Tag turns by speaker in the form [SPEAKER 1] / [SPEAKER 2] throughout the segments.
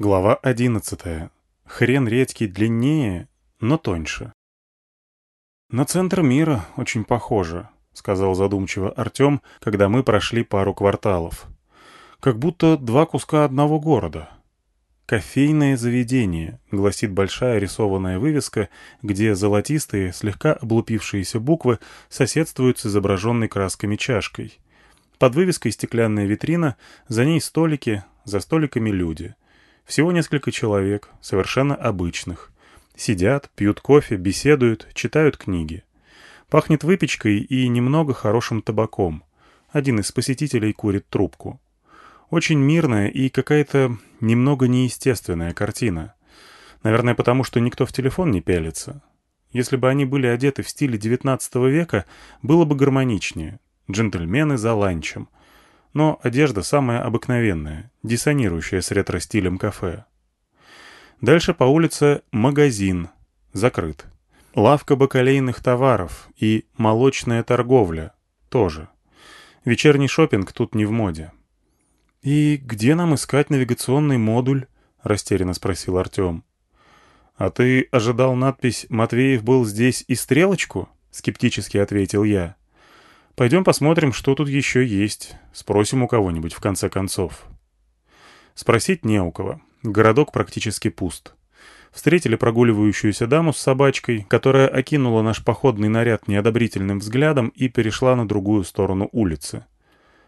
[SPEAKER 1] Глава одиннадцатая. Хрен редкий длиннее, но тоньше. «На центр мира очень похоже», — сказал задумчиво Артем, когда мы прошли пару кварталов. «Как будто два куска одного города». «Кофейное заведение», — гласит большая рисованная вывеска, где золотистые, слегка облупившиеся буквы соседствуют с изображенной красками чашкой. Под вывеской стеклянная витрина, за ней столики, за столиками люди — всего несколько человек, совершенно обычных. Сидят, пьют кофе, беседуют, читают книги. Пахнет выпечкой и немного хорошим табаком. Один из посетителей курит трубку. Очень мирная и какая-то немного неестественная картина. Наверное, потому что никто в телефон не пялится. Если бы они были одеты в стиле XIX века, было бы гармоничнее. Джентльмены за ланчем но одежда самая обыкновенная, диссонирующая с ретро-стилем кафе. Дальше по улице магазин, закрыт. Лавка бакалейных товаров и молочная торговля тоже. Вечерний шопинг тут не в моде. «И где нам искать навигационный модуль?» — растерянно спросил Артем. «А ты ожидал надпись «Матвеев был здесь» и стрелочку?» — скептически ответил я. Пойдем посмотрим, что тут еще есть. Спросим у кого-нибудь, в конце концов. Спросить не у кого. Городок практически пуст. Встретили прогуливающуюся даму с собачкой, которая окинула наш походный наряд неодобрительным взглядом и перешла на другую сторону улицы.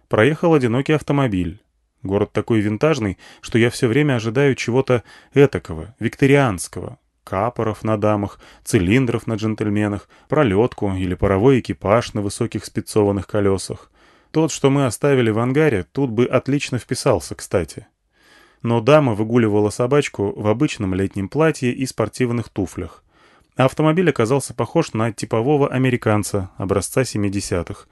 [SPEAKER 1] Проехал одинокий автомобиль. Город такой винтажный, что я все время ожидаю чего-то этакого, викторианского, капоров на дамах, цилиндров на джентльменах, пролетку или паровой экипаж на высоких спецованных колесах. Тот, что мы оставили в ангаре, тут бы отлично вписался, кстати. Но дама выгуливала собачку в обычном летнем платье и спортивных туфлях. автомобиль оказался похож на типового американца образца 70-х.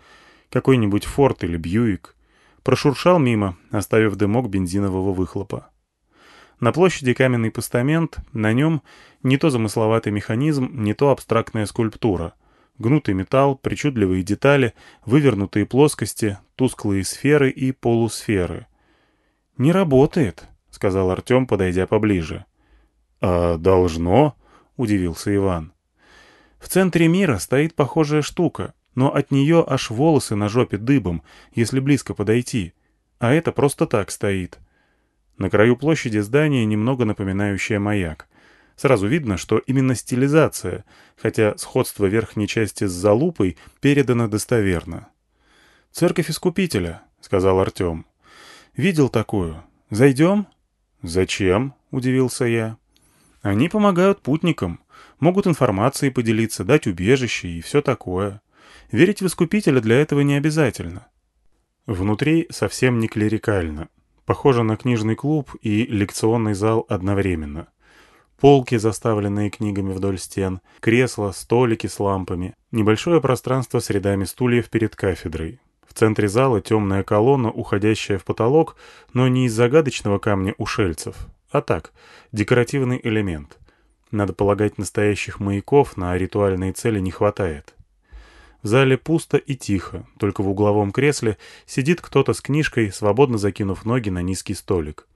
[SPEAKER 1] Какой-нибудь Форд или Бьюик. Прошуршал мимо, оставив дымок бензинового выхлопа. На площади каменный постамент, на нем не то замысловатый механизм, не то абстрактная скульптура. Гнутый металл, причудливые детали, вывернутые плоскости, тусклые сферы и полусферы. «Не работает», — сказал Артем, подойдя поближе. «А должно?» — удивился Иван. «В центре мира стоит похожая штука, но от нее аж волосы на жопе дыбом, если близко подойти. А это просто так стоит. На краю площади здание, немного напоминающее маяк. Сразу видно, что именно стилизация, хотя сходство верхней части с залупой передано достоверно. «Церковь Искупителя», — сказал Артем. «Видел такую. Зайдем?» «Зачем?» — удивился я. «Они помогают путникам, могут информацией поделиться, дать убежище и все такое. Верить в Искупителя для этого не обязательно». Внутри совсем не клерикально, Похоже на книжный клуб и лекционный зал одновременно. Полки, заставленные книгами вдоль стен, кресла, столики с лампами, небольшое пространство с рядами стульев перед кафедрой. В центре зала темная колонна, уходящая в потолок, но не из загадочного камня ушельцев, а так, декоративный элемент. Надо полагать, настоящих маяков на ритуальные цели не хватает. В зале пусто и тихо, только в угловом кресле сидит кто-то с книжкой, свободно закинув ноги на низкий столик.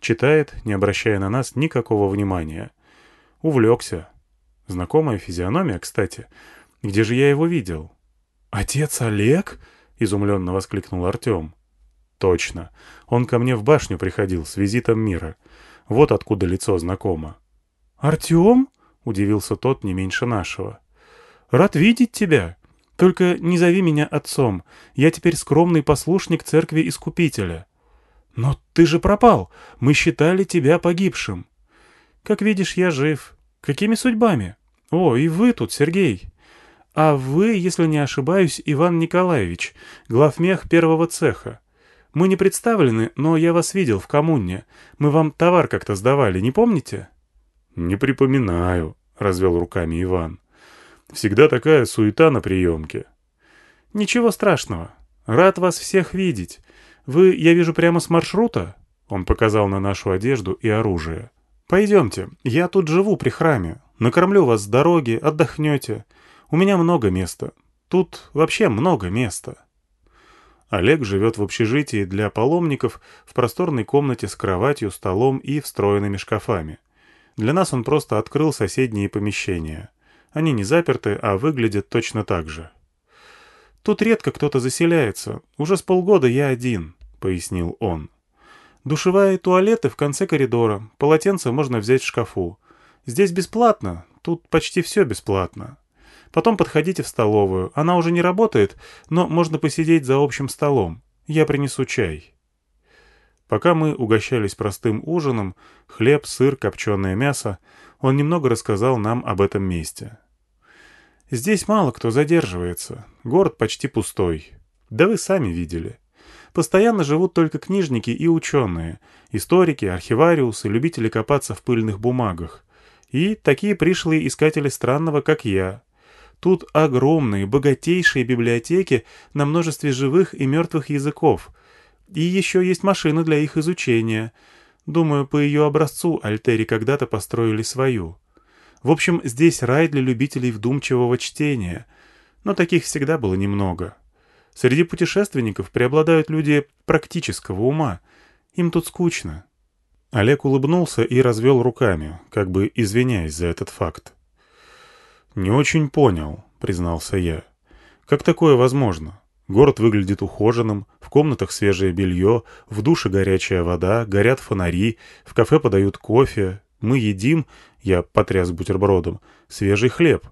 [SPEAKER 1] Читает, не обращая на нас никакого внимания. Увлекся. Знакомая физиономия, кстати. Где же я его видел? «Отец Олег?» — изумленно воскликнул Артем. «Точно. Он ко мне в башню приходил с визитом мира. Вот откуда лицо знакомо». «Артем?» — удивился тот не меньше нашего. «Рад видеть тебя. Только не зови меня отцом. Я теперь скромный послушник церкви Искупителя. Но ты же пропал. Мы считали тебя погибшим. Как видишь, я жив. Какими судьбами? О, и вы тут, Сергей. А вы, если не ошибаюсь, Иван Николаевич, главмех первого цеха. Мы не представлены, но я вас видел в коммуне. Мы вам товар как-то сдавали, не помните? Не припоминаю, развел руками Иван. Всегда такая суета на приемке. Ничего страшного. Рад вас всех видеть. Вы, я вижу, прямо с маршрута? Он показал на нашу одежду и оружие. Пойдемте, я тут живу при храме. Накормлю вас с дороги, отдохнете. У меня много места. Тут вообще много места. Олег живет в общежитии для паломников в просторной комнате с кроватью, столом и встроенными шкафами. Для нас он просто открыл соседние помещения. Они не заперты, а выглядят точно так же. «Тут редко кто-то заселяется. Уже с полгода я один», — пояснил он. «Душевая и туалеты в конце коридора. Полотенце можно взять в шкафу. Здесь бесплатно. Тут почти все бесплатно. Потом подходите в столовую. Она уже не работает, но можно посидеть за общим столом. Я принесу чай». Пока мы угощались простым ужином, хлеб, сыр, копченое мясо, он немного рассказал нам об этом месте. Здесь мало кто задерживается. Город почти пустой. Да вы сами видели. Постоянно живут только книжники и ученые, историки, архивариусы, любители копаться в пыльных бумагах. И такие пришлые искатели странного, как я. Тут огромные, богатейшие библиотеки на множестве живых и мертвых языков. И еще есть машины для их изучения. Думаю, по ее образцу Альтери когда-то построили свою. В общем, здесь рай для любителей вдумчивого чтения. Но таких всегда было немного. Среди путешественников преобладают люди практического ума. Им тут скучно. Олег улыбнулся и развел руками, как бы извиняясь за этот факт. «Не очень понял», — признался я. «Как такое возможно? Город выглядит ухоженным, в комнатах свежее белье, в душе горячая вода, горят фонари, в кафе подают кофе, мы едим, я потряс бутербродом, свежий хлеб.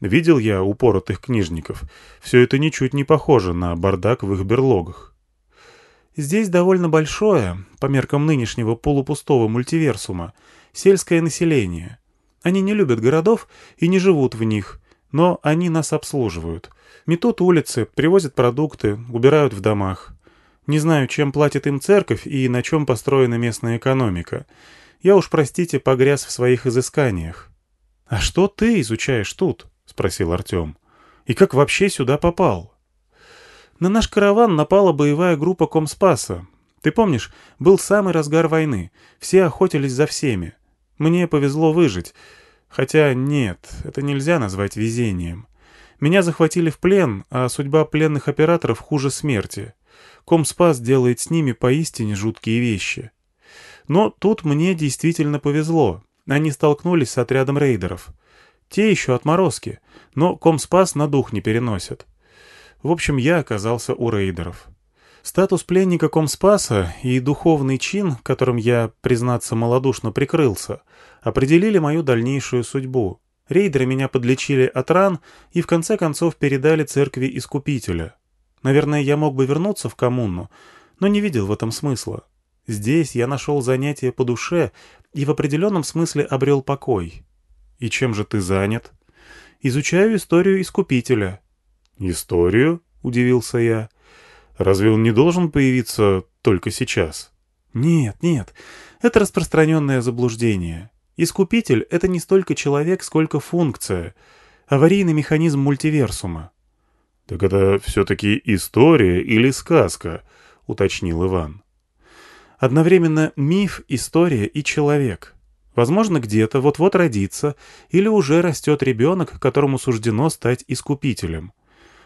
[SPEAKER 1] Видел я упоротых книжников. Все это ничуть не похоже на бардак в их берлогах. Здесь довольно большое, по меркам нынешнего полупустого мультиверсума, сельское население. Они не любят городов и не живут в них, но они нас обслуживают. Метут улицы, привозят продукты, убирают в домах. Не знаю, чем платит им церковь и на чем построена местная экономика. Я уж, простите, погряз в своих изысканиях. — А что ты изучаешь тут? — спросил Артем. — И как вообще сюда попал? На наш караван напала боевая группа Комспаса. Ты помнишь, был самый разгар войны. Все охотились за всеми. Мне повезло выжить. Хотя нет, это нельзя назвать везением. Меня захватили в плен, а судьба пленных операторов хуже смерти. Комспас делает с ними поистине жуткие вещи. Но тут мне действительно повезло. Они столкнулись с отрядом рейдеров. Те еще отморозки, но Комспас на дух не переносят. В общем, я оказался у рейдеров. Статус пленника Комспаса и духовный чин, которым я, признаться, малодушно прикрылся, определили мою дальнейшую судьбу. Рейдеры меня подлечили от ран и в конце концов передали церкви Искупителя. Наверное, я мог бы вернуться в коммуну, но не видел в этом смысла. Здесь я нашел занятие по душе и в определенном смысле обрел покой. И чем же ты занят? Изучаю историю Искупителя. Историю? — удивился я. Разве он не должен появиться только сейчас? Нет, нет, это распространенное заблуждение. Искупитель — это не столько человек, сколько функция, аварийный механизм мультиверсума. — Так это все-таки история или сказка? — уточнил Иван одновременно миф, история и человек. Возможно, где-то вот-вот родится или уже растет ребенок, которому суждено стать искупителем.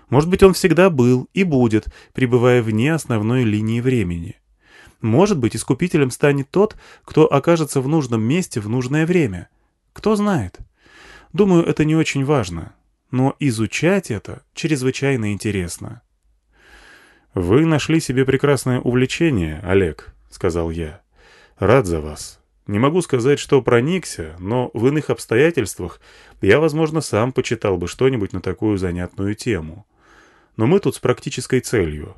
[SPEAKER 1] Может быть, он всегда был и будет, пребывая вне основной линии времени. Может быть, искупителем станет тот, кто окажется в нужном месте в нужное время. Кто знает. Думаю, это не очень важно. Но изучать это чрезвычайно интересно. «Вы нашли себе прекрасное увлечение, Олег», — сказал я. «Рад за вас. Не могу сказать, что проникся, но в иных обстоятельствах я, возможно, сам почитал бы что-нибудь на такую занятную тему. Но мы тут с практической целью».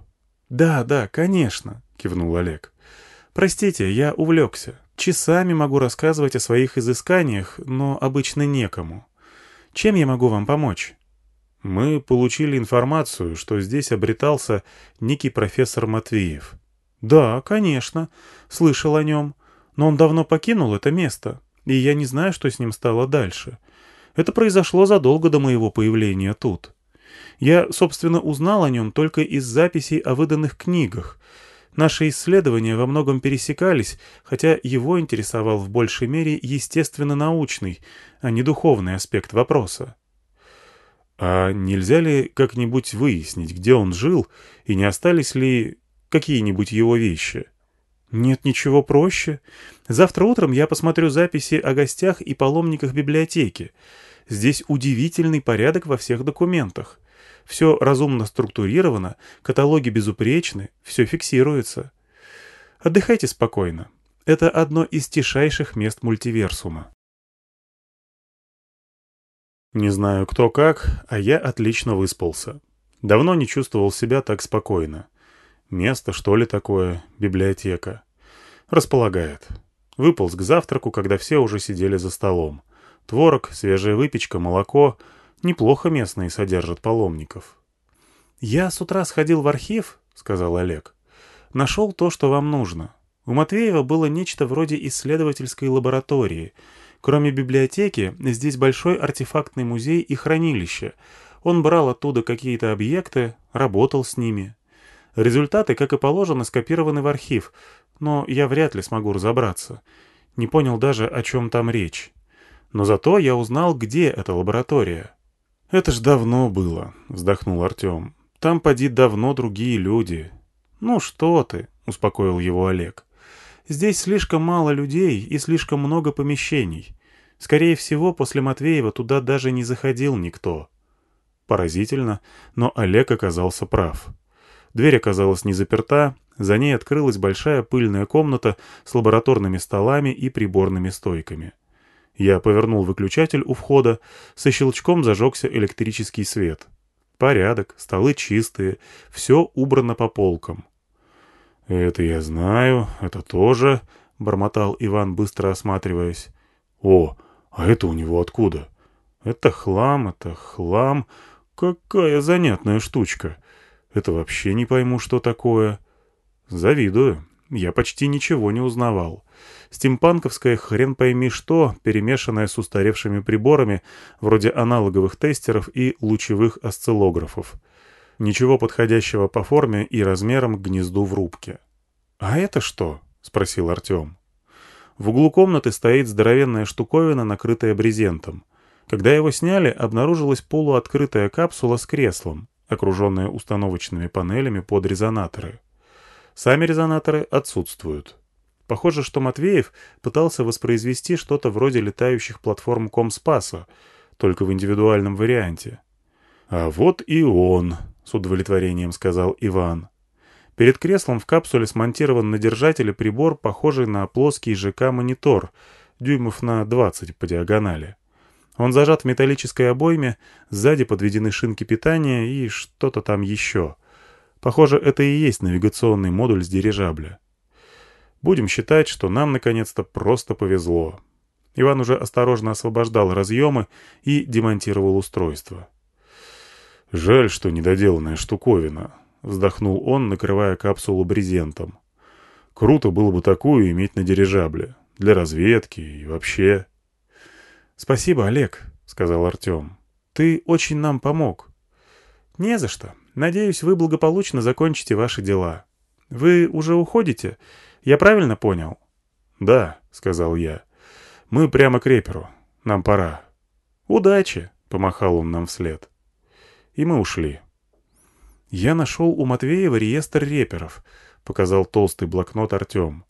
[SPEAKER 1] «Да, да, конечно», — кивнул Олег. «Простите, я увлекся. Часами могу рассказывать о своих изысканиях, но обычно некому. Чем я могу вам помочь?» Мы получили информацию, что здесь обретался некий профессор Матвеев. «Да, конечно. Слышал о нем. Но он давно покинул это место, и я не знаю, что с ним стало дальше. Это произошло задолго до моего появления тут. Я, собственно, узнал о нем только из записей о выданных книгах. Наши исследования во многом пересекались, хотя его интересовал в большей мере естественно-научный, а не духовный аспект вопроса. А нельзя ли как-нибудь выяснить, где он жил, и не остались ли какие-нибудь его вещи?
[SPEAKER 2] Нет ничего проще. Завтра утром я посмотрю записи о гостях и паломниках библиотеки. Здесь удивительный порядок во всех документах. Все разумно структурировано, каталоги безупречны, все фиксируется. Отдыхайте спокойно. Это одно из тишайших мест мультиверсума.
[SPEAKER 1] Не знаю кто как, а я отлично выспался. Давно не чувствовал себя так спокойно. Место, что ли, такое, библиотека. Располагает. Выполз к завтраку, когда все уже сидели за столом. Творог, свежая выпечка, молоко. Неплохо местные содержат паломников.
[SPEAKER 2] «Я с утра сходил в архив», — сказал Олег. «Нашел то, что вам нужно. У Матвеева было нечто вроде исследовательской лаборатории — Кроме библиотеки, здесь большой артефактный музей и хранилище. Он брал оттуда какие-то объекты, работал с ними. Результаты, как и положено, скопированы в архив, но я вряд ли смогу разобраться. Не понял даже, о чем там речь. Но зато я узнал, где эта лаборатория.
[SPEAKER 1] «Это ж давно было», — вздохнул Артем. «Там поди давно другие люди».
[SPEAKER 2] «Ну что ты», — успокоил его Олег. Здесь слишком мало людей и слишком много помещений. Скорее всего, после Матвеева туда даже не заходил никто.
[SPEAKER 1] Поразительно, но Олег оказался прав. Дверь оказалась не заперта, за ней открылась большая пыльная комната с лабораторными столами и приборными стойками. Я повернул выключатель у входа, со щелчком зажегся электрический свет. Порядок, столы чистые, все убрано по полкам. «Это я знаю, это тоже», — бормотал Иван, быстро осматриваясь. «О, а это у него откуда? Это хлам, это хлам. Какая занятная штучка. Это вообще не пойму, что такое. Завидую. Я почти ничего не узнавал. Стимпанковская хрен пойми что, перемешанная с устаревшими приборами, вроде аналоговых тестеров и лучевых осциллографов. Ничего подходящего по форме и размерам к гнезду в рубке. «А это что?» — спросил Артем. В углу комнаты стоит здоровенная штуковина, накрытая брезентом. Когда его сняли, обнаружилась полуоткрытая капсула с креслом, окруженная установочными панелями под резонаторы. Сами резонаторы отсутствуют. Похоже, что Матвеев пытался воспроизвести что-то вроде летающих платформ Комспаса, только в индивидуальном варианте. «А вот и он», — с удовлетворением сказал Иван. Перед креслом в капсуле смонтирован на держателе прибор, похожий на плоский ЖК-монитор, дюймов на 20 по диагонали. Он зажат в металлической обойме, сзади подведены шинки питания и что-то там еще. Похоже, это и есть навигационный модуль с дирижабля. Будем считать, что нам наконец-то просто повезло. Иван уже осторожно освобождал разъемы и демонтировал устройство. Жаль, что недоделанная штуковина. Вздохнул он, накрывая капсулу брезентом. Круто было бы такую иметь на дирижабле. Для разведки и вообще.
[SPEAKER 2] Спасибо, Олег, сказал Артем. Ты очень нам помог. Не за что. Надеюсь, вы благополучно закончите ваши дела. Вы уже уходите? Я правильно понял?
[SPEAKER 1] Да, сказал я. Мы прямо к реперу. Нам пора.
[SPEAKER 2] Удачи,
[SPEAKER 1] помахал он нам вслед и мы ушли.
[SPEAKER 2] «Я нашел у Матвеева реестр реперов», — показал толстый блокнот Артем.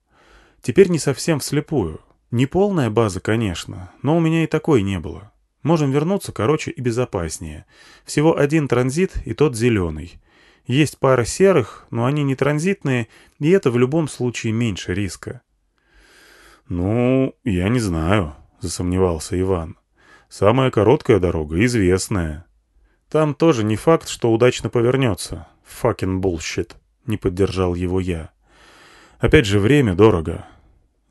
[SPEAKER 2] «Теперь не совсем вслепую. Не полная база, конечно, но у меня и такой не было. Можем вернуться, короче, и безопаснее. Всего один транзит, и тот зеленый. Есть пара серых, но они не транзитные, и это в любом случае меньше риска».
[SPEAKER 1] «Ну, я не знаю», — засомневался Иван. «Самая короткая дорога известная».
[SPEAKER 2] Там тоже не факт, что удачно повернется. Fucking bullshit. Не поддержал его я. Опять же, время дорого.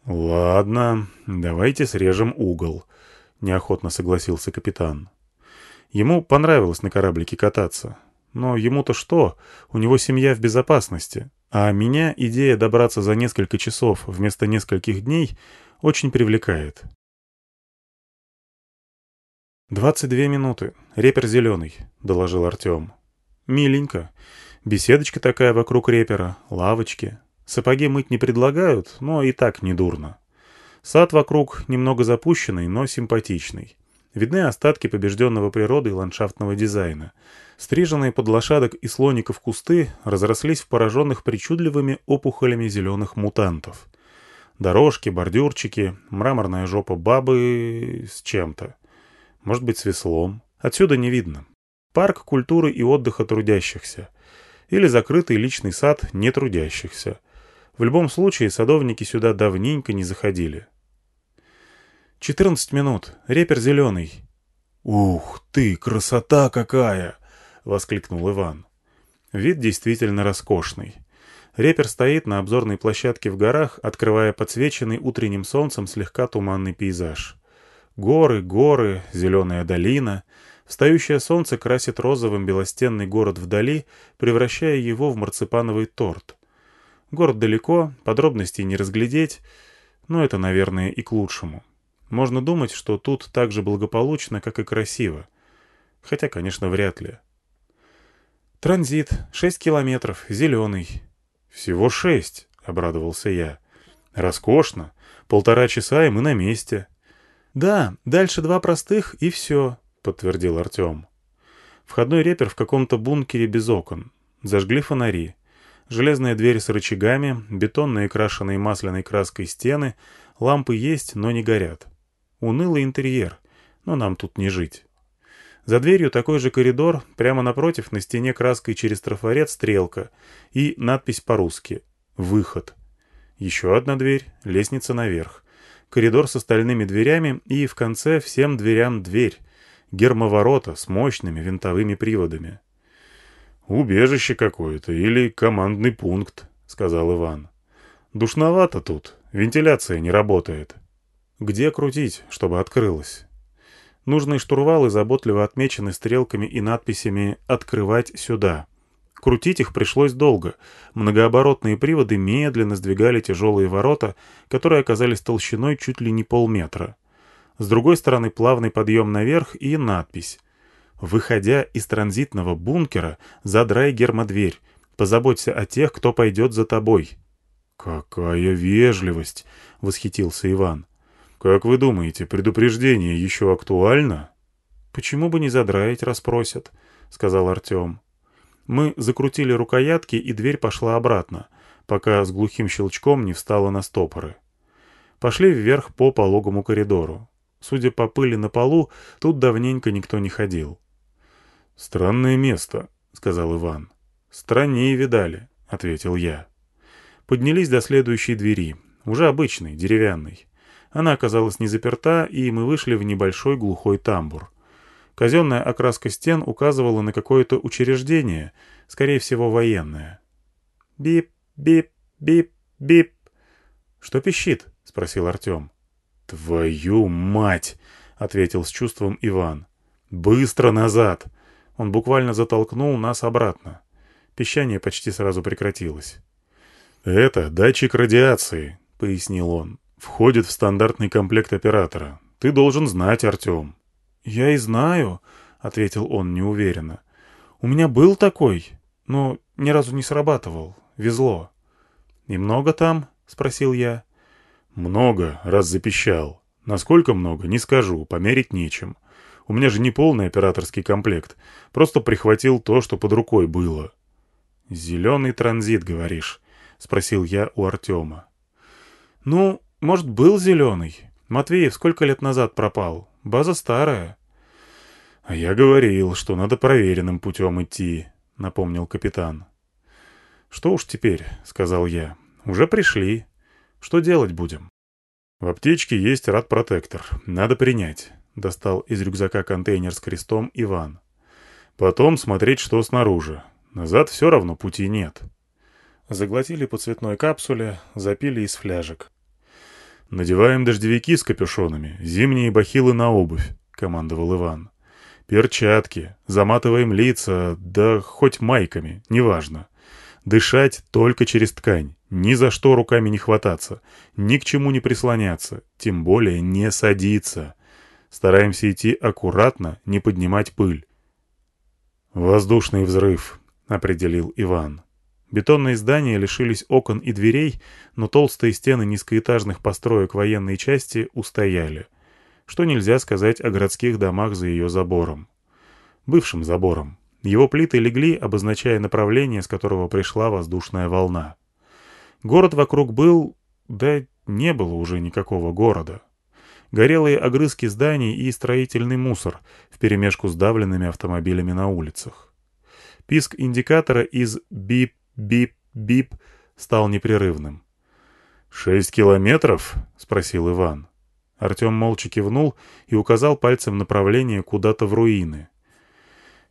[SPEAKER 1] Ладно, давайте срежем угол. Неохотно согласился капитан.
[SPEAKER 2] Ему понравилось на кораблике кататься. Но ему-то что? У него семья в безопасности. А меня идея добраться за несколько часов вместо нескольких дней очень привлекает. «Двадцать две минуты. Репер зеленый», — доложил Артем. «Миленько. Беседочка такая вокруг репера, лавочки. Сапоги мыть не предлагают, но и так недурно. Сад вокруг немного запущенный, но симпатичный.
[SPEAKER 1] Видны остатки побежденного природой ландшафтного дизайна. Стриженные под лошадок и слоников кусты разрослись в пораженных причудливыми опухолями зеленых мутантов. Дорожки, бордюрчики, мраморная жопа бабы с чем-то. Может быть, с веслом. Отсюда не видно. Парк культуры и отдыха трудящихся. Или закрытый личный сад нетрудящихся. В любом случае, садовники сюда давненько не заходили. «Четырнадцать минут. Репер зеленый».
[SPEAKER 2] «Ух ты, красота какая!» — воскликнул Иван.
[SPEAKER 1] Вид действительно роскошный. Репер стоит на обзорной площадке в горах, открывая подсвеченный утренним солнцем слегка туманный пейзаж. Горы, горы, зеленая долина. Встающее солнце красит розовым белостенный город вдали, превращая его в марципановый торт. Город далеко, подробностей не разглядеть, но это, наверное, и к лучшему. Можно думать, что тут так же благополучно, как и красиво. Хотя, конечно, вряд ли. «Транзит. Шесть километров. Зеленый».
[SPEAKER 2] «Всего шесть», — обрадовался я. «Роскошно. Полтора часа, и мы на месте».
[SPEAKER 1] «Да, дальше два простых, и все», — подтвердил Артем. Входной репер в каком-то бункере без окон. Зажгли фонари. Железная дверь с рычагами, бетонные крашеные масляной краской стены, лампы есть, но не горят. Унылый интерьер, но нам тут не жить. За дверью такой же коридор, прямо напротив на стене краской через трафарет стрелка и надпись по-русски «Выход». Еще одна дверь, лестница наверх. Коридор с остальными дверями и в конце всем дверям дверь. Гермоворота с мощными винтовыми приводами.
[SPEAKER 2] «Убежище какое-то или командный пункт», — сказал Иван. «Душновато тут, вентиляция не работает».
[SPEAKER 1] «Где крутить, чтобы открылось?» Нужные штурвалы заботливо отмечены стрелками и надписями «Открывать сюда». Крутить их пришлось долго. Многооборотные приводы медленно сдвигали тяжелые ворота, которые оказались толщиной чуть ли не полметра. С другой стороны плавный подъем наверх и надпись. «Выходя из транзитного бункера, задрай гермодверь. Позаботься о тех, кто пойдет за тобой».
[SPEAKER 2] «Какая вежливость!» — восхитился Иван. «Как вы думаете, предупреждение еще актуально?»
[SPEAKER 1] «Почему бы не задраить, расспросят», — сказал Артем. Мы закрутили рукоятки, и дверь пошла обратно, пока с глухим щелчком не встала на стопоры. Пошли вверх по пологому коридору. Судя по пыли на полу, тут давненько никто не ходил.
[SPEAKER 2] «Странное место», — сказал Иван.
[SPEAKER 1] «Страннее видали», — ответил я. Поднялись до следующей двери, уже обычной, деревянной. Она оказалась не заперта, и мы вышли в небольшой глухой тамбур. Казенная окраска стен указывала на какое-то учреждение, скорее всего, военное. «Бип, бип, бип, бип». «Что пищит?» — спросил Артем.
[SPEAKER 2] «Твою мать!» — ответил с чувством Иван. «Быстро назад!» Он буквально затолкнул нас обратно. Пищание почти сразу прекратилось. «Это датчик радиации», — пояснил он входит в стандартный комплект оператора. Ты должен знать, Артем.
[SPEAKER 1] «Я и знаю», — ответил он неуверенно. «У меня был такой, но ни разу не срабатывал. Везло». «И много там?» — спросил я.
[SPEAKER 2] «Много, раз запищал. Насколько много, не скажу, померить нечем. У меня же не полный операторский комплект. Просто прихватил то, что под рукой было».
[SPEAKER 1] «Зеленый транзит, говоришь?» — спросил я у Артема. «Ну, может, был зеленый? Матвеев сколько лет назад пропал? База старая.
[SPEAKER 2] — А я говорил, что надо проверенным путем идти, — напомнил капитан.
[SPEAKER 1] — Что уж теперь, — сказал я. — Уже пришли. Что делать будем?
[SPEAKER 2] — В аптечке есть рад-протектор. Надо принять, — достал из рюкзака контейнер с крестом Иван. — Потом смотреть, что снаружи. Назад все равно пути нет.
[SPEAKER 1] Заглотили по цветной капсуле, запили из фляжек.
[SPEAKER 2] «Надеваем дождевики с капюшонами, зимние бахилы на обувь», — командовал Иван. «Перчатки, заматываем лица, да хоть майками, неважно. Дышать только через ткань, ни за что руками не хвататься, ни к чему не прислоняться, тем более не садиться. Стараемся идти аккуратно, не поднимать пыль». «Воздушный взрыв», — определил Иван.
[SPEAKER 1] Бетонные здания лишились окон и дверей, но толстые стены низкоэтажных построек военной части устояли. что нельзя сказать о городских домах за ее забором. Бывшим забором. Его плиты легли, обозначая направление, с которого пришла воздушная волна. Город вокруг был... да не было уже никакого города. Горелые огрызки зданий и строительный мусор вперемешку с давленными автомобилями на улицах. Писк индикатора из «бип-бип-бип» стал непрерывным. «Шесть километров?» — спросил Иван. Артем молча кивнул и указал пальцем направление куда-то в руины.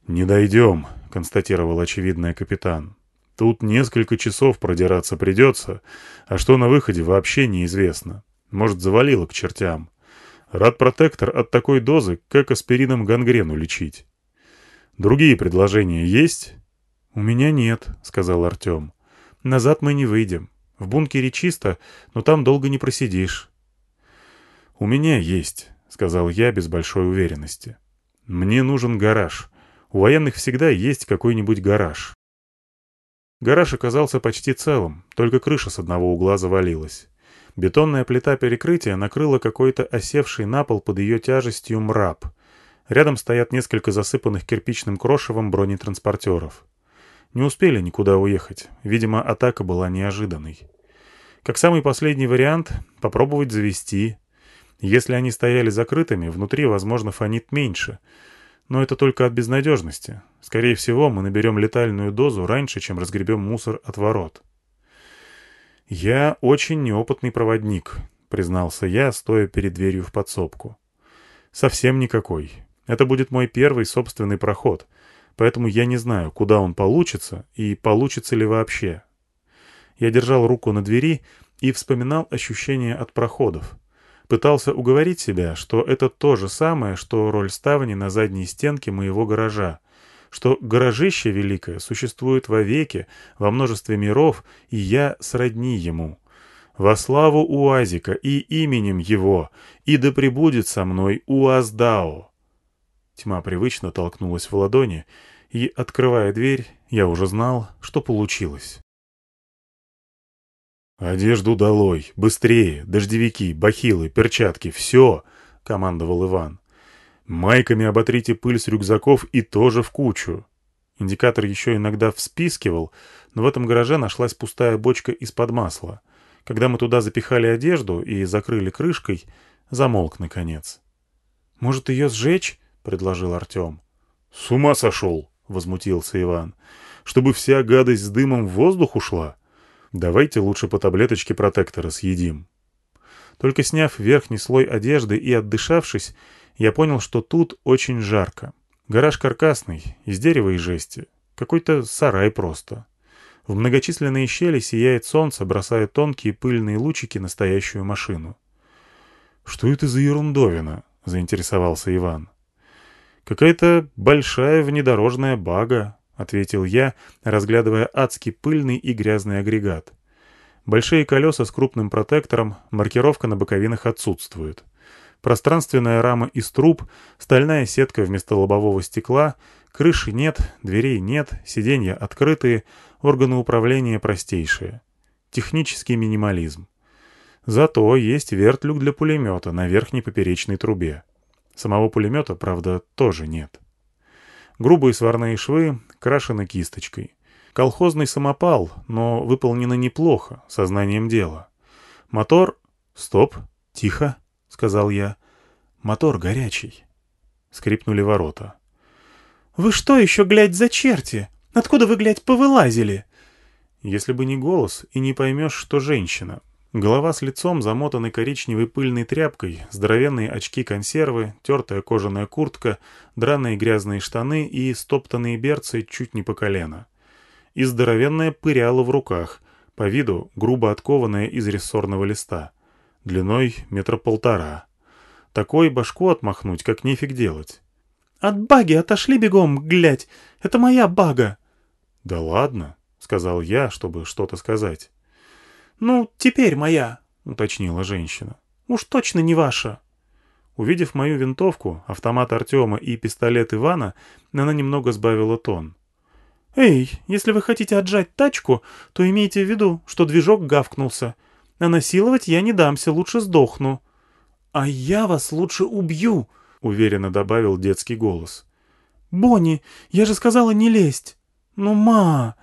[SPEAKER 1] «Не дойдем», — констатировал очевидный капитан. «Тут несколько часов продираться придется, а что на выходе вообще неизвестно. Может, завалило к чертям. Рад-протектор от такой дозы, как аспирином гангрену лечить. Другие предложения есть?»
[SPEAKER 2] «У меня нет», — сказал Артем. «Назад мы не выйдем. В бункере чисто, но там долго не просидишь».
[SPEAKER 1] «У меня есть», — сказал я без большой уверенности. «Мне нужен гараж. У военных всегда есть какой-нибудь гараж. Гараж оказался почти целым, только крыша с одного угла завалилась. Бетонная плита перекрытия накрыла какой-то осевший на пол под ее тяжестью мраб. Рядом стоят несколько засыпанных кирпичным крошевом бронетранспортеров. Не успели никуда уехать. Видимо, атака была неожиданной. Как самый последний вариант, попробовать завести. Если они стояли закрытыми, внутри, возможно, фонит меньше — но это только от безнадежности. Скорее всего, мы наберем летальную дозу раньше, чем разгребем мусор от ворот. «Я очень неопытный проводник», — признался я, стоя перед дверью в подсобку. «Совсем никакой. Это будет мой первый собственный проход, поэтому я не знаю, куда он получится и получится ли вообще». Я держал руку на двери и вспоминал ощущения от проходов. Пытался уговорить себя, что это то же самое, что роль ставни на задней стенке моего гаража, что гаражище великое существует вовеки, во множестве миров, и я сродни ему. Во славу Уазика и именем его, и да пребудет со мной Уаздао. Тьма привычно толкнулась в ладони, и, открывая дверь, я уже знал, что получилось. «Одежду долой! Быстрее! Дождевики, бахилы, перчатки, все!» — командовал Иван. «Майками оботрите пыль с рюкзаков и тоже в кучу!» Индикатор еще иногда вспискивал, но в этом гараже нашлась пустая бочка из-под масла. Когда мы туда запихали одежду и закрыли крышкой, замолк наконец.
[SPEAKER 2] «Может, ее сжечь?» — предложил Артем.
[SPEAKER 1] «С ума сошел!» — возмутился Иван. «Чтобы вся гадость с дымом в воздух ушла?» Давайте лучше по таблеточке протектора съедим. Только сняв верхний слой одежды и отдышавшись, я понял, что тут очень жарко. Гараж каркасный, из дерева и жести. Какой-то сарай просто. В многочисленные щели сияет солнце, бросая тонкие пыльные лучики на стоящую машину. «Что это за ерундовина?» — заинтересовался Иван. «Какая-то большая внедорожная бага», ответил я, разглядывая адски пыльный и грязный агрегат. Большие колеса с крупным протектором, маркировка на боковинах отсутствует. Пространственная рама из труб, стальная сетка вместо лобового стекла, крыши нет, дверей нет, сиденья открытые, органы управления простейшие. Технический минимализм. Зато есть вертлюк для пулемета на верхней поперечной трубе. Самого пулемета, правда, тоже нет. Грубые сварные швы крашены кисточкой. Колхозный самопал, но выполнено неплохо, сознанием дела. Мотор... Стоп, тихо, — сказал я. Мотор горячий. Скрипнули ворота.
[SPEAKER 2] «Вы что еще, глядь, за черти? Откуда вы, глядь, повылазили?»
[SPEAKER 1] Если бы не голос, и не поймешь, что женщина, Голова с лицом, замотанной коричневой пыльной тряпкой, здоровенные очки-консервы, тертая кожаная куртка, драные грязные штаны и стоптанные берцы чуть не по колено. И здоровенная пыряла в руках, по виду грубо откованная из рессорного листа. Длиной метра полтора. Такой башку отмахнуть, как нефиг делать.
[SPEAKER 2] «От баги отошли бегом, глядь! Это моя бага!»
[SPEAKER 1] «Да ладно», — сказал я, чтобы что-то сказать.
[SPEAKER 2] «Ну, теперь моя», — уточнила женщина. «Уж точно не ваша».
[SPEAKER 1] Увидев мою винтовку, автомат Артема и пистолет Ивана, она немного сбавила тон.
[SPEAKER 2] «Эй, если вы хотите отжать тачку, то имейте в виду, что движок гавкнулся. А насиловать я не дамся, лучше сдохну». «А я вас лучше убью!» — уверенно добавил детский голос. «Бонни, я же сказала не лезть!» «Ну, ма!»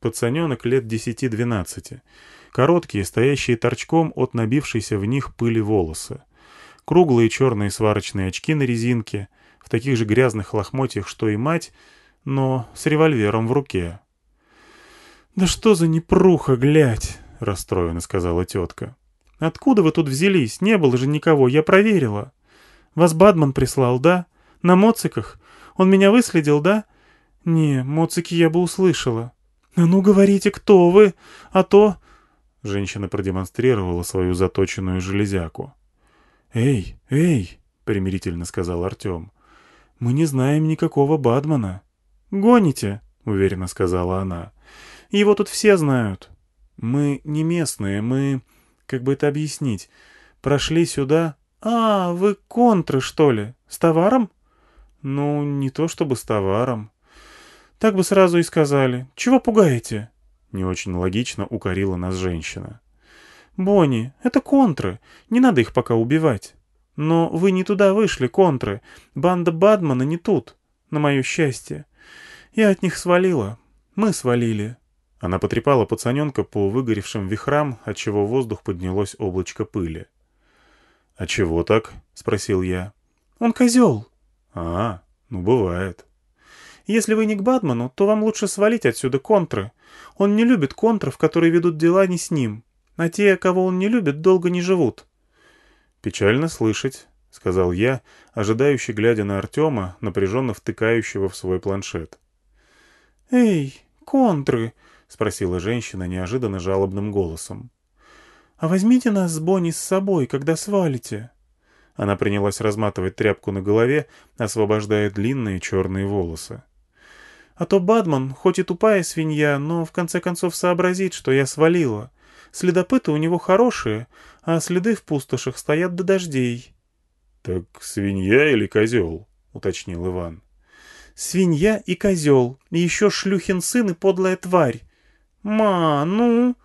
[SPEAKER 2] Пацаненок лет десяти-двенадцати. Короткие, стоящие торчком от набившейся в них пыли волосы. Круглые черные сварочные очки на резинке, в таких же грязных лохмотьях, что и мать, но с револьвером в руке. «Да что за непруха, глядь!» — расстроенно сказала тетка. «Откуда вы тут взялись? Не было же никого, я проверила. Вас Бадман прислал, да? На моциках? Он меня выследил, да? Не, моцики я бы услышала. А ну говорите, кто вы, а то...» Женщина продемонстрировала свою заточенную железяку. «Эй, эй!» — примирительно сказал Артем. «Мы не знаем никакого Бадмана». «Гоните!» — уверенно сказала она. Его тут все знают. Мы не местные, мы... Как бы это объяснить? Прошли сюда... А, вы контры, что ли? С товаром? Ну, не то чтобы с товаром. Так бы сразу и сказали. Чего пугаете? Не очень логично укорила нас женщина. Бонни, это контры. Не надо их пока убивать. Но вы не туда вышли, контры. Банда Бадмана не тут, на мое счастье. Я от них свалила. Мы свалили. Она потрепала пацаненка по выгоревшим вихрам, отчего в воздух поднялось облачко пыли. «А чего так?» — спросил я. «Он козел». «А, ну бывает». «Если вы не к Бадману, то вам лучше свалить отсюда контры. Он не любит контров, которые ведут дела не с ним. А те, кого он не любит, долго не живут».
[SPEAKER 1] «Печально слышать», — сказал я, ожидающий, глядя на Артема, напряженно втыкающего в свой планшет.
[SPEAKER 2] «Эй, контры!» — спросила женщина неожиданно жалобным голосом. «А возьмите нас с Бонни с собой, когда свалите».
[SPEAKER 1] Она принялась разматывать тряпку на голове, освобождая длинные черные волосы.
[SPEAKER 2] «А то Бадман, хоть и тупая свинья, но в конце концов сообразит, что я свалила. Следопыты у него хорошие, а следы в пустошах стоят до дождей».
[SPEAKER 1] «Так свинья или козел?» — уточнил Иван.
[SPEAKER 2] «Свинья и козел, и еще шлюхин сын и подлая тварь. «Ма, ну...»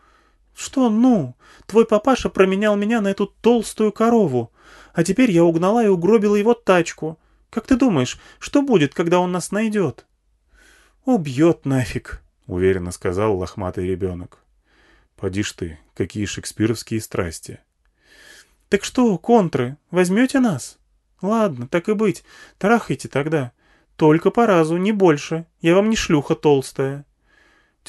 [SPEAKER 2] «Что «ну»? Твой папаша променял меня на эту толстую корову, а теперь я угнала и угробила его тачку. Как ты думаешь, что будет, когда он нас найдет?» «Убьет нафиг», — уверенно сказал лохматый ребенок.
[SPEAKER 1] «Поди ж ты, какие шекспировские страсти!»
[SPEAKER 2] «Так что, контры, возьмете нас?» «Ладно, так и быть, трахайте тогда. Только по разу, не больше. Я вам не шлюха толстая».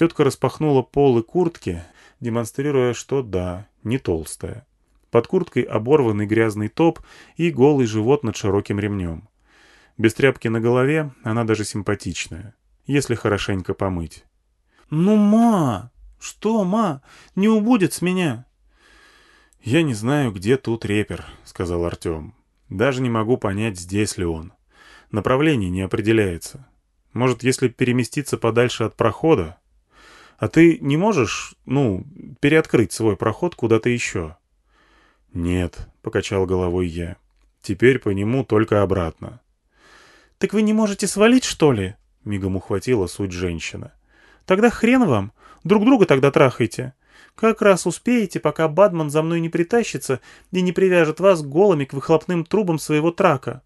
[SPEAKER 1] Тетка распахнула полы куртки, демонстрируя, что да, не толстая. Под курткой оборванный грязный топ и голый живот над широким ремнем. Без тряпки на голове она даже симпатичная, если хорошенько помыть.
[SPEAKER 2] «Ну, ма! Что, ма? Не убудет с меня!»
[SPEAKER 1] «Я не знаю, где тут репер», — сказал Артем. «Даже не могу понять, здесь ли он. Направление не определяется. Может, если переместиться подальше от прохода, а ты не можешь, ну, переоткрыть свой проход куда-то еще?» «Нет», — покачал головой я. «Теперь по нему только обратно».
[SPEAKER 2] «Так вы не можете свалить, что ли?» — мигом ухватила суть женщина. «Тогда хрен вам. Друг друга тогда трахайте. Как раз успеете, пока Бадман за мной не притащится и не привяжет вас голыми к выхлопным трубам своего трака.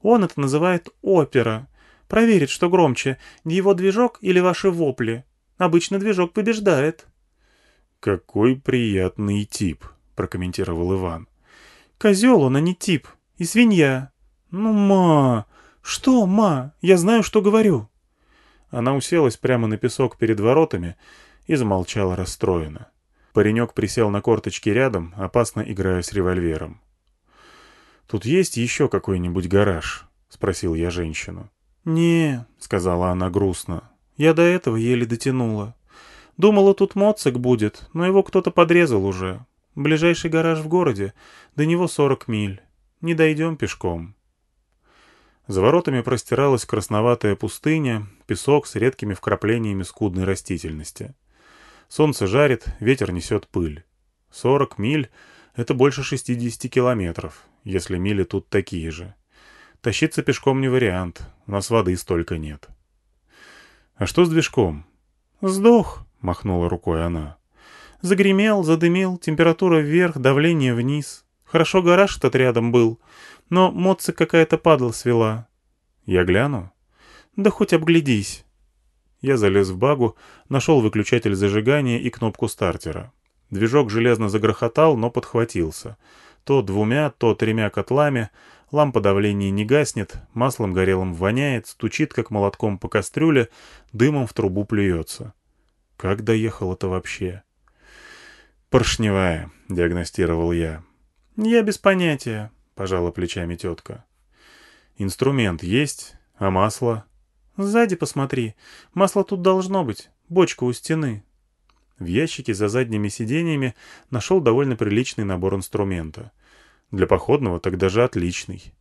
[SPEAKER 2] Он это называет опера. Проверит, что громче, его движок или ваши вопли. Обычно движок побеждает.
[SPEAKER 1] «Какой приятный тип», — прокомментировал Иван.
[SPEAKER 2] «Козел он, а не тип. И свинья. Ну, ма... Что, ма? Я знаю, что говорю».
[SPEAKER 1] Она уселась прямо на песок перед воротами и замолчала расстроенно. Паренек присел на корточки рядом, опасно играя с револьвером. «Тут есть еще какой-нибудь гараж?» — спросил я женщину.
[SPEAKER 2] «Не», — сказала она грустно, я до этого еле дотянула. Думала, тут моцик будет, но его кто-то подрезал уже. Ближайший гараж в городе, до него сорок миль. Не дойдем пешком.
[SPEAKER 1] За воротами простиралась красноватая пустыня, песок с редкими вкраплениями скудной растительности. Солнце жарит, ветер несет пыль. Сорок миль — это больше шестидесяти километров, если мили тут такие же. Тащиться пешком не вариант, у нас воды столько нет. — «А что с движком?»
[SPEAKER 2] «Сдох», — махнула рукой она. «Загремел, задымил, температура вверх, давление вниз. Хорошо гараж этот рядом был, но моцик какая-то падла свела».
[SPEAKER 1] «Я гляну?»
[SPEAKER 2] «Да хоть обглядись».
[SPEAKER 1] Я залез в багу, нашел выключатель зажигания и кнопку стартера. Движок железно загрохотал, но подхватился. То двумя, то тремя котлами, лампа давления не гаснет, маслом горелым воняет, стучит, как молотком по кастрюле, дымом в трубу плюется. Как доехал это вообще? «Поршневая», — диагностировал я.
[SPEAKER 2] «Я без понятия», — пожала плечами тетка.
[SPEAKER 1] «Инструмент есть, а масло?»
[SPEAKER 2] «Сзади посмотри. Масло тут должно быть. Бочка у стены».
[SPEAKER 1] В ящике за задними сиденьями нашел довольно приличный набор инструмента. Для походного так даже отличный.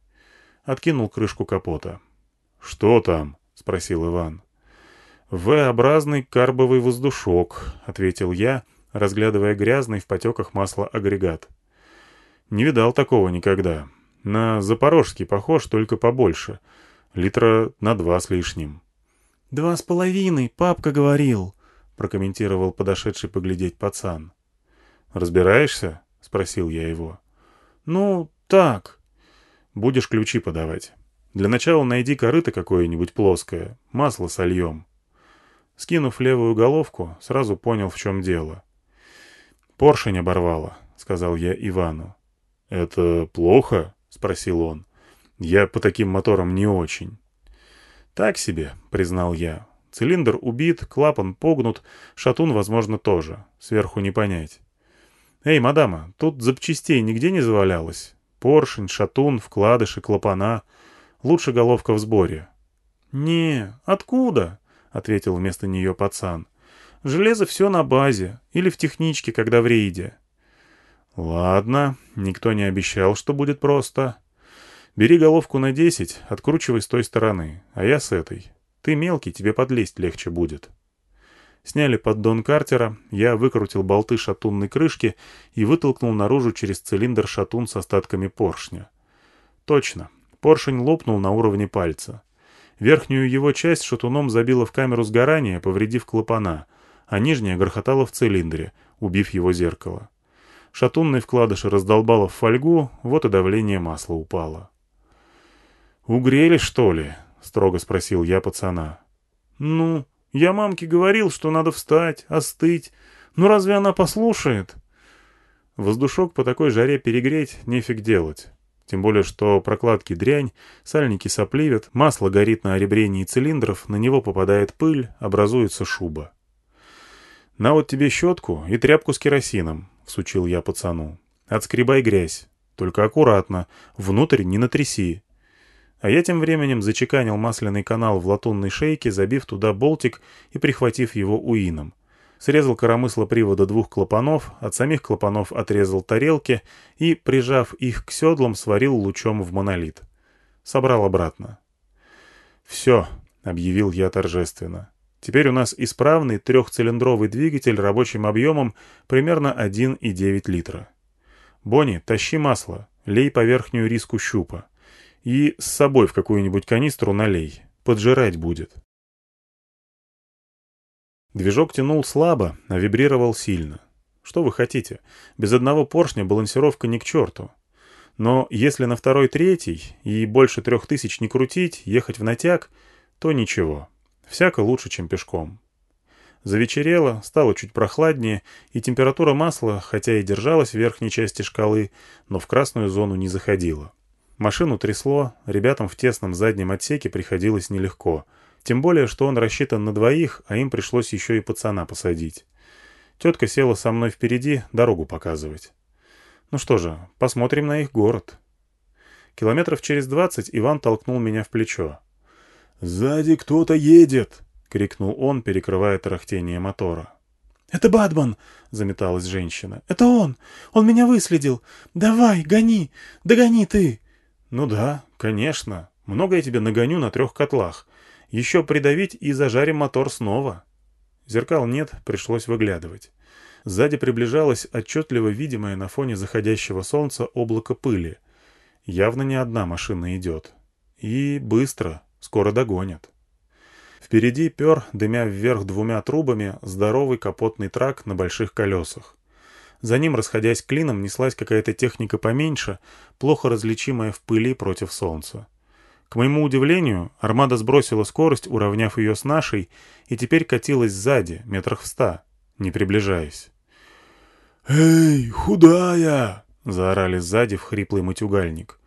[SPEAKER 1] Откинул крышку капота. «Что там?» — спросил Иван. «В-образный карбовый воздушок», — ответил я, разглядывая грязный в потеках масла агрегат. «Не видал такого никогда. На запорожский похож, только побольше. Литра на два с лишним».
[SPEAKER 2] «Два с половиной, папка говорил», прокомментировал подошедший поглядеть пацан.
[SPEAKER 1] «Разбираешься?» — спросил я его.
[SPEAKER 2] «Ну, так».
[SPEAKER 1] «Будешь ключи подавать. Для начала найди корыто какое-нибудь плоское, масло сольем». Скинув левую головку, сразу понял, в чем дело. «Поршень оборвало», — сказал я Ивану. «Это плохо?» — спросил он. «Я по таким моторам не очень». «Так себе», — признал я. Цилиндр убит, клапан погнут, шатун, возможно, тоже. Сверху не понять. «Эй, мадама, тут запчастей нигде не завалялось? Поршень, шатун, вкладыши, клапана. Лучше головка в сборе».
[SPEAKER 2] «Не, откуда?» — ответил вместо нее пацан. «Железо все на базе. Или в техничке, когда в рейде».
[SPEAKER 1] «Ладно, никто не обещал, что будет просто. Бери головку на десять, откручивай с той стороны, а я с этой. Ты мелкий, тебе подлезть легче будет. Сняли поддон картера, я выкрутил болты шатунной крышки и вытолкнул наружу через цилиндр шатун с остатками поршня. Точно, поршень лопнул на уровне пальца. Верхнюю его часть шатуном забило в камеру сгорания, повредив клапана, а нижняя грохотала в цилиндре, убив его зеркало. Шатунный вкладыш раздолбало в фольгу, вот и давление масла упало. «Угрели, что ли?» — строго спросил я пацана.
[SPEAKER 2] «Ну, я мамке говорил, что надо встать, остыть. Ну разве она послушает?»
[SPEAKER 1] Воздушок по такой жаре перегреть нефиг делать. Тем более, что прокладки дрянь, сальники сопливят, масло горит на оребрении цилиндров, на него попадает пыль, образуется шуба. «На вот тебе щетку и тряпку с керосином», — всучил я пацану. «Отскребай грязь. Только аккуратно, внутрь не натряси. А я тем временем зачеканил масляный канал в латунной шейке, забив туда болтик и прихватив его уином. Срезал коромысло привода двух клапанов, от самих клапанов отрезал тарелки и, прижав их к седлам, сварил лучом в монолит. Собрал обратно. «Все», — объявил я торжественно. «Теперь у нас исправный трехцилиндровый двигатель рабочим объемом примерно 1,9 литра. Бонни, тащи масло, лей по верхнюю риску щупа. И с собой в какую-нибудь канистру налей. Поджирать будет. Движок тянул слабо, а вибрировал сильно. Что вы хотите? Без одного поршня балансировка не к черту. Но если на второй-третий и больше трех тысяч не крутить, ехать в натяг, то ничего. Всяко лучше, чем пешком. Завечерело, стало чуть прохладнее, и температура масла, хотя и держалась в верхней части шкалы, но в красную зону не заходила. Машину трясло, ребятам в тесном заднем отсеке приходилось нелегко. Тем более, что он рассчитан на двоих, а им пришлось еще и пацана посадить. Тетка села со мной впереди, дорогу показывать. Ну что же, посмотрим на их город. Километров через двадцать Иван толкнул меня в плечо.
[SPEAKER 3] «Сзади кто-то едет!» — крикнул он, перекрывая тарахтение мотора.
[SPEAKER 2] «Это Бадман!» — заметалась женщина. «Это он! Он меня выследил! Давай, гони! Догони ты!»
[SPEAKER 1] «Ну да, конечно. Много я тебе нагоню на трех котлах. Еще придавить и зажарим мотор снова». Зеркал нет, пришлось выглядывать. Сзади приближалось отчетливо видимое на фоне заходящего солнца облако пыли. Явно не одна машина идет. И быстро, скоро догонят. Впереди пер, дымя вверх двумя трубами, здоровый капотный трак на больших колесах. За ним, расходясь клином, неслась какая-то техника поменьше, плохо различимая в пыли против солнца. К моему удивлению, армада сбросила скорость, уравняв ее с нашей, и теперь катилась сзади, метрах в ста, не приближаясь.
[SPEAKER 3] «Эй, худая!» — заорали сзади в хриплый матюгальник.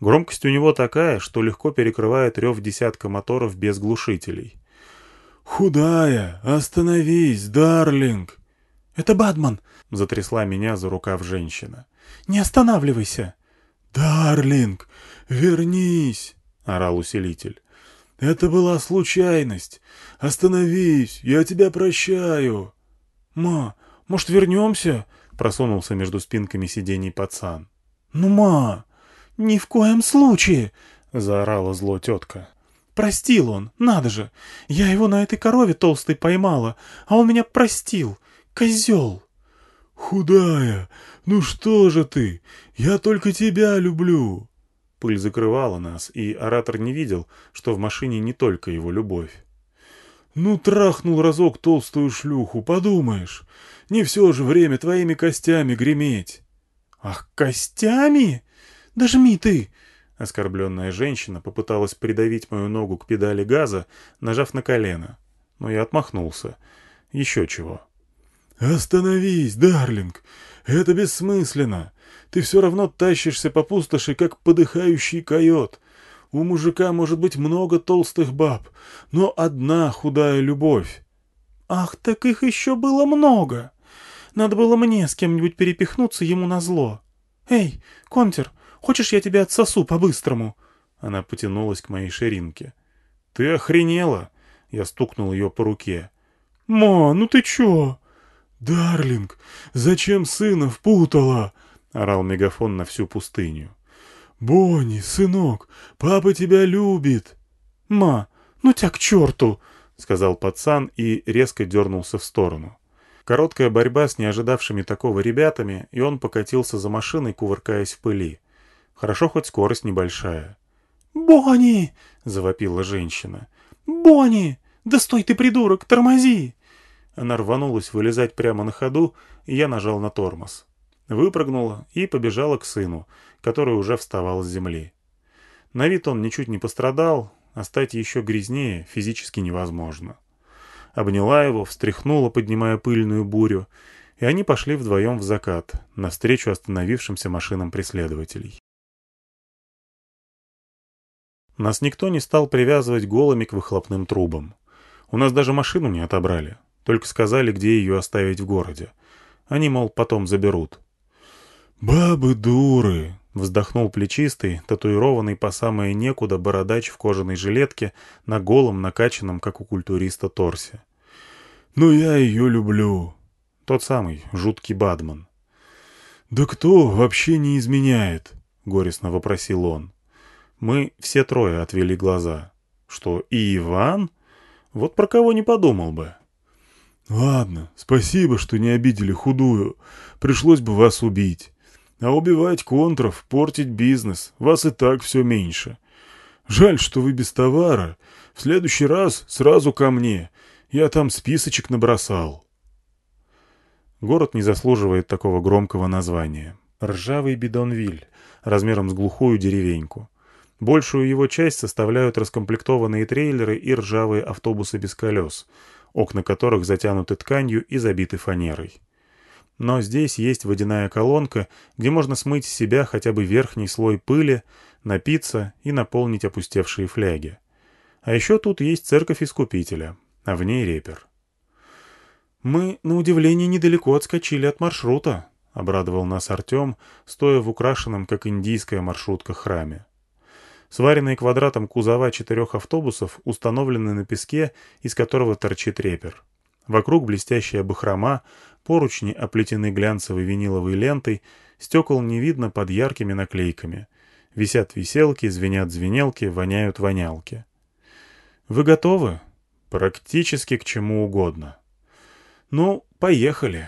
[SPEAKER 1] Громкость у него такая, что легко перекрывает рев десятка моторов без глушителей.
[SPEAKER 3] «Худая, остановись, Дарлинг!»
[SPEAKER 2] «Это Бадман!»
[SPEAKER 1] — затрясла меня за рукав женщина.
[SPEAKER 2] «Не останавливайся!»
[SPEAKER 3] «Дарлинг, вернись!» — орал усилитель. «Это была случайность. Остановись, я тебя прощаю!»
[SPEAKER 2] «Ма, может, вернемся?»
[SPEAKER 1] — просунулся между спинками сидений пацан.
[SPEAKER 2] «Ну, ма, ни в коем случае!»
[SPEAKER 1] — заорала зло тетка.
[SPEAKER 2] «Простил он, надо же! Я его на этой корове толстой поймала, а он меня простил! Козел!»
[SPEAKER 3] «Худая! Ну что же ты? Я только тебя люблю!»
[SPEAKER 1] Пыль закрывала нас, и оратор не видел, что в машине не только его любовь.
[SPEAKER 3] «Ну, трахнул разок толстую шлюху, подумаешь. Не все же время твоими костями греметь».
[SPEAKER 2] «Ах, костями? Дожми ты!»
[SPEAKER 1] Оскорбленная женщина попыталась придавить мою ногу к педали газа, нажав на колено. Но я отмахнулся. Еще чего.
[SPEAKER 3] «Остановись, Дарлинг! Это бессмысленно! Ты все равно тащишься по пустоши, как подыхающий койот. У мужика может быть много толстых баб, но одна худая любовь».
[SPEAKER 2] «Ах, так их еще было много! Надо было мне с кем-нибудь перепихнуться ему на зло. Эй, Контер, Хочешь, я тебя отсосу по-быстрому?»
[SPEAKER 1] Она потянулась к моей ширинке. «Ты охренела?» Я стукнул ее по руке.
[SPEAKER 2] «Ма, ну ты чё?»
[SPEAKER 3] «Дарлинг, зачем сына впутала?»
[SPEAKER 1] — орал мегафон на всю пустыню.
[SPEAKER 3] «Бонни, сынок, папа тебя любит!»
[SPEAKER 2] «Ма, ну тебя к черту!»
[SPEAKER 1] — сказал пацан и резко дернулся в сторону. Короткая борьба с неожидавшими такого ребятами, и он покатился за машиной, кувыркаясь в пыли. Хорошо, хоть скорость небольшая.
[SPEAKER 2] «Бонни!»
[SPEAKER 1] — завопила женщина.
[SPEAKER 2] «Бонни! Да стой ты, придурок, тормози!»
[SPEAKER 1] Она рванулась вылезать прямо на ходу, и я нажал на тормоз. Выпрыгнула и побежала к сыну, который уже вставал с земли. На вид он ничуть не пострадал, а стать еще грязнее физически невозможно. Обняла его, встряхнула, поднимая пыльную бурю, и они пошли вдвоем в закат, навстречу остановившимся машинам преследователей. Нас никто не стал привязывать голыми к выхлопным трубам. У нас даже машину не отобрали, только сказали, где ее оставить в городе. Они, мол, потом заберут.
[SPEAKER 3] «Бабы дуры!»
[SPEAKER 1] — вздохнул плечистый, татуированный по самое некуда бородач в кожаной жилетке на голом, накачанном, как у культуриста, торсе.
[SPEAKER 3] «Но я ее люблю!»
[SPEAKER 1] Тот самый, жуткий Бадман.
[SPEAKER 3] «Да кто вообще не изменяет?» — горестно вопросил он.
[SPEAKER 1] Мы все трое отвели глаза. Что, и Иван? Вот про кого не подумал бы.
[SPEAKER 3] Ладно, спасибо, что не обидели худую. Пришлось бы вас убить. А убивать контров, портить бизнес, вас и так все меньше. Жаль, что вы без товара. В следующий раз сразу ко мне. Я там списочек набросал.
[SPEAKER 1] Город не заслуживает такого громкого названия. Ржавый Бидонвиль, размером с глухую деревеньку. Большую его часть составляют раскомплектованные трейлеры и ржавые автобусы без колес, окна которых затянуты тканью и забиты фанерой. Но здесь есть водяная колонка, где можно смыть с себя хотя бы верхний слой пыли, напиться и наполнить опустевшие фляги. А еще тут есть церковь Искупителя, а в ней репер.
[SPEAKER 2] «Мы, на удивление, недалеко отскочили от маршрута», — обрадовал нас Артем, стоя в украшенном, как индийская маршрутка, храме.
[SPEAKER 1] Сваренные квадратом кузова четырех автобусов установлены на песке, из которого торчит репер. Вокруг блестящая бахрома, поручни оплетены глянцевой виниловой лентой, стекол не видно под яркими наклейками. Висят виселки, звенят звенелки, воняют вонялки. «Вы готовы?» «Практически к чему угодно». «Ну, поехали».